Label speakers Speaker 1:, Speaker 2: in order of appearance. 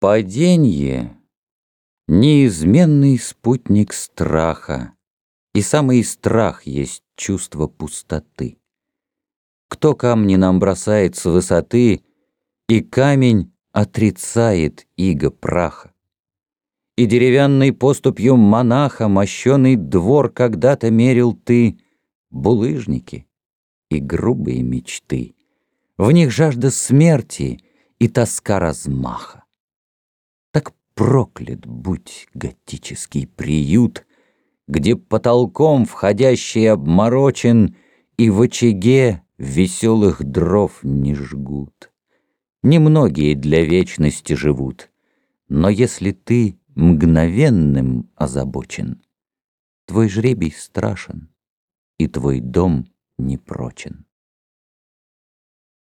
Speaker 1: Паденье — неизменный спутник страха, И самый страх есть чувство пустоты. Кто камни нам бросает с высоты, И камень отрицает иго праха. И деревянной поступью монаха Мощеный двор когда-то мерил ты Булыжники и грубые мечты. В них жажда смерти и тоска размаха. Проклят будь готический приют, Где потолком входящий обморочен И в очаге веселых дров не жгут. Немногие для вечности живут, Но если ты мгновенным озабочен, Твой жребий страшен, и твой дом непрочен.